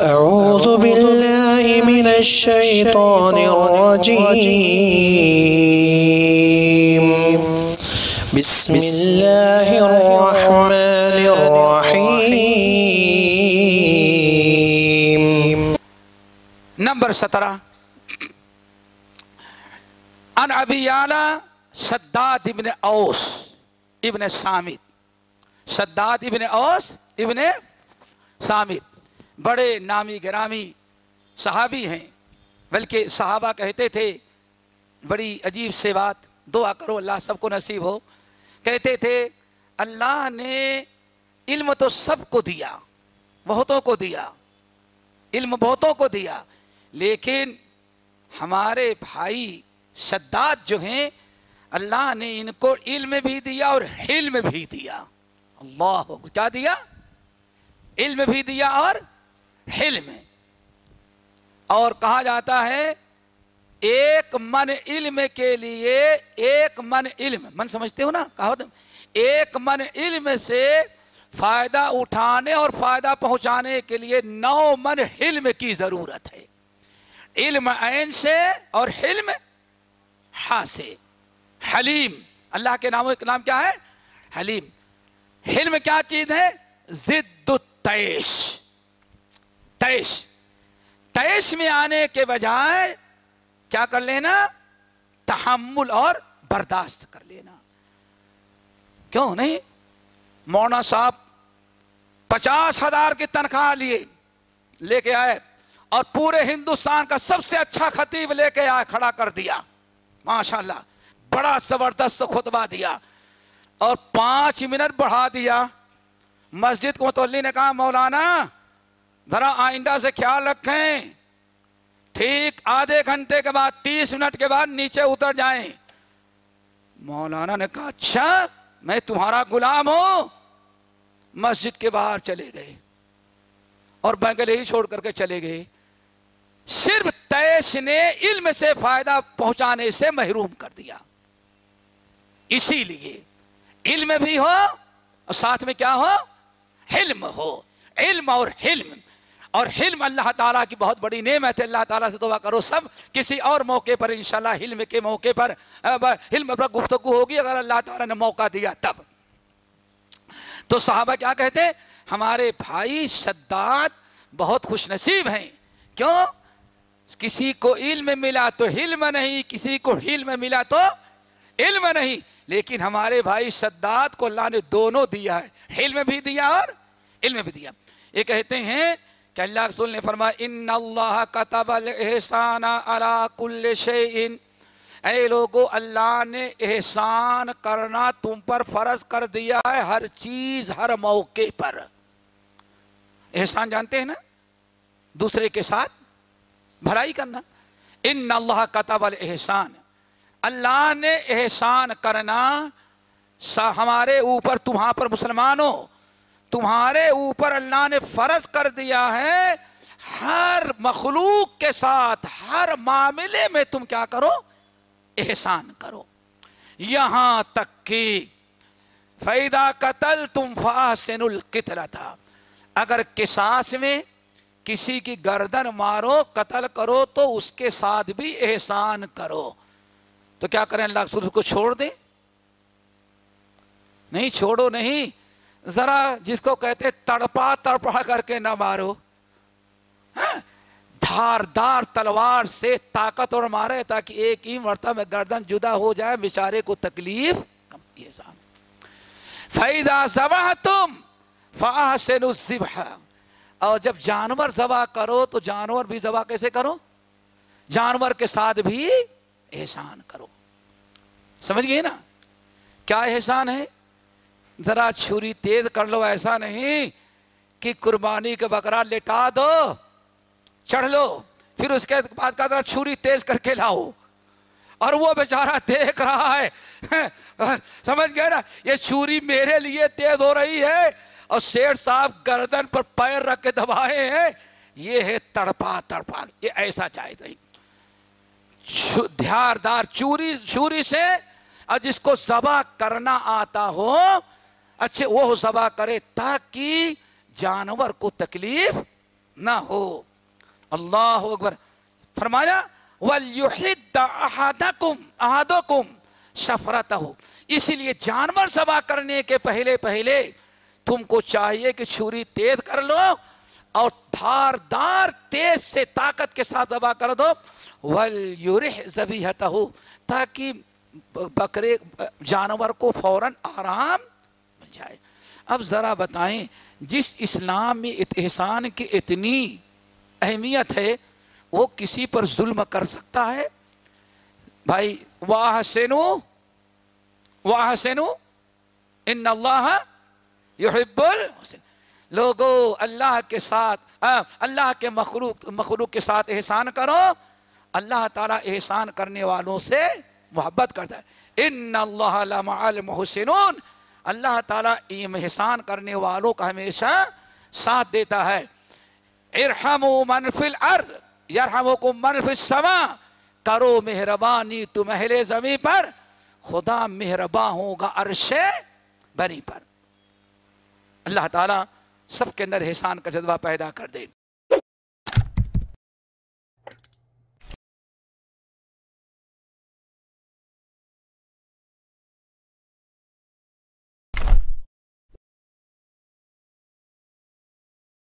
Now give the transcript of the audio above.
أعوذ بالله من الشيطان الرجيم. بسم الله الرحمن الرحيم. نمبر سترہ. ان ابی یالا شداد ابن اوس ابن سامد. شداد ابن اوس ابن سامد. بڑے نامی گرامی صحابی ہیں۔ بلکہ صحابہ کہتے تھے، بڑی عجیب سے بات، دعا کرو اللہ سب کو نصیب ہو۔ کہتے تھے، اللہ نے علم تو سب کو دیا، بہتوں کو دیا، علم بہتوں کو دیا، لیکن ہمارے بھائی شداد جو ہیں، اللہ نے ان کو علم بھی دیا اور حلم بھی دیا۔ اللہ کیا دیا؟ علم بھی دیا اور حلم اور کہا جاتا ہے، ایک من علم کے لیے، ایک من علم۔ من سمجھتے ہو نا؟ کہا تم۔ ایک من علم سے فائدہ اٹھانے اور فائدہ پہنچانے کے لیے نو من حلم کی ضرورت ہے۔ علم عین سے اور حلم ہا سے۔ حلیم۔ اللہ کے ناموں کا نام کیا ہے؟ حلیم۔ حلم کیا چیز ہے؟ ضد التیش۔ تیش تیش میں آنے کے بجائے کیا کر لینا؟ تحمل اور برداشت کر لینا۔ کیوں نہیں؟ مونا صاحب پچاس ہزار کی تنخواہ لیے، لے کے آئے اور پورے ہندوستان کا سب سے اچھا خطیب لے کے آئے، کھڑا کر دیا۔ ماشاء اللہ بڑا زبردست خطبہ دیا اور پانچ منٹ بڑھا دیا۔ مسجد کو متولی نے کہا، مولانا ذرا آئندہ سے خیال رکھیں۔ ٹھیک آدھے گھنٹے کے بعد، تیس منٹ کے بعد نیچے اتر جائیں۔ مولانا نے کہا اچھا میں تمہارا غلام ہوں۔ مسجد کے باہر چلے گئے۔ اور بینگلے ہی چھوڑ کر کے چلے گئے۔ صرف تیش نے علم سے فائدہ پہنچانے سے محروم کر دیا۔ اسی لیے علم بھی ہو اور ساتھ میں کیا ہو؟ حلم ہو۔ علم اور حلم اور حلم اللہ تعالیٰ کی بہت بڑی نعمت ہے۔ اللہ تعالیٰ سے دعا کرو سب کسی اور موقع پر انشاءاللہ حلم کے موقع پر حلم پر گفتگو ہوگی اگر اللہ تعالیٰ نے موقع دیا تب۔ تو صحابہ کیا کہتے ہمارے بھائی شداد بہت خوش نصیب ہیں۔ کیوں؟ کسی کو علم ملا تو حلم نہیں، کسی کو حلم ملا تو علم نہیں۔ لیکن ہمارے بھائی شداد کو اللہ نے دونوں دیا ہے۔ حلم بھی دیا اور علم بھی دیا۔ یہ کہتے ہیں کہ اللہ رسول نے فرمایا، ان اللہ کتب الاحسان علی کل شیء اے لوگو، اللہ نے احسان کرنا تم پر فرض کر دیا ہے ہر چیز ہر موقع پر۔ احسان جانتے ہیں نا؟ دوسرے کے ساتھ بھلائی کرنا۔ ان اللہ کتب الاحسان اللہ نے احسان کرنا ہمارے اوپر تمہاں پر مسلمانوں تمہارے اوپر اللہ نے فرض کر دیا ہے، ہر مخلوق کے ساتھ، ہر معاملے میں تم کیا کرو؟ احسان کرو۔ یہاں تک کہ فیدا قتل تم فاسن القتل تھا اگر کساس میں کسی کی گردن مارو، قتل کرو، تو اس کے ساتھ بھی احسان کرو۔ تو کیا کریں اللہ کو چھوڑ دیں؟ نہیں، چھوڑو نہیں۔ ذرا جس کو کہتے تڑپا تڑپا کر کے نہ مارو۔ ہاں؟ دھار دار تلوار سے طاقت اور مارے تاکہ ایک ہی مرتبہ گردن جدا ہو جائے، بیچارے کو تکلیف کم فیدا زبا تم فاحسن الذبح۔ اور جب جانور ذبح کرو تو جانور بھی ذبح کیسے کرو؟ جانور کے ساتھ بھی احسان کرو۔ سمجھ گئے نا؟ کیا احسان ہے؟ ذرا چھری تیز کر لو، ایسا نہیں کہ قربانی کا بکرا لٹا دو، چڑھ لو، پھر اس کے بعد کا ذرا چھری تیز کر کے لاؤ۔ اور وہ بیچارہ دیکھ رہا ہے۔ سمجھ گئے نا؟ یہ چھری میرے لیے تیز ہو رہی ہے اور شیر صاحب گردن پر پیر رکھ کے دبائے ہیں۔ یہ ہے تڑپا تڑپا، یہ ایسا چاہے نہیں دھیار دار چوری چوری سے، اور جس کو ذبح کرنا آتا ہو اچھے وہ ذبح کرے تاکہ جانور کو تکلیف نہ ہو۔ اللہ اکبر۔ فرمایا، وَلْيُحِدَّ أَحَدَكُمْ، أَحَدُكُمْ شَفْرَتَهُ۔ اس لیے جانور سبا کرنے کے پہلے پہلے تم کو چاہیے کہ چھری تیز کر لو اور دھار دار تیز سے طاقت کے ساتھ دبا کر دو۔ وَلْيُرِحْ زَبِيهَتَهُ تاکہ بکرے، جانور کو فوراً آرام مل جائے۔ اب ذرا بتائیں، جس اسلام میں احسان کی اتنی اہمیت ہے، وہ کسی پر ظلم کر سکتا ہے؟ بھائی واہ سینو واہ سینو ان اللہ یحب الحسن لوگو، اللہ کے ساتھ اللہ کے مخلوق مخلوق کے ساتھ احسان کرو۔ اللہ تعالیٰ احسان کرنے والوں سے محبت کرتا ہے۔ ان اللہ لمع المحسنون۔ اللہ تعالیٰ احسان کرنے والوں کا ہمیشہ ساتھ دیتا ہے۔ ارحموا من فی الارض، یرحمکم من فی کرو مہربانی تم اہل زمین پر، خدا مہرباں ہوگا عرش بنی پر۔ اللہ تعالیٰ سب کے اندر احسان کا جذبہ پیدا کر دے۔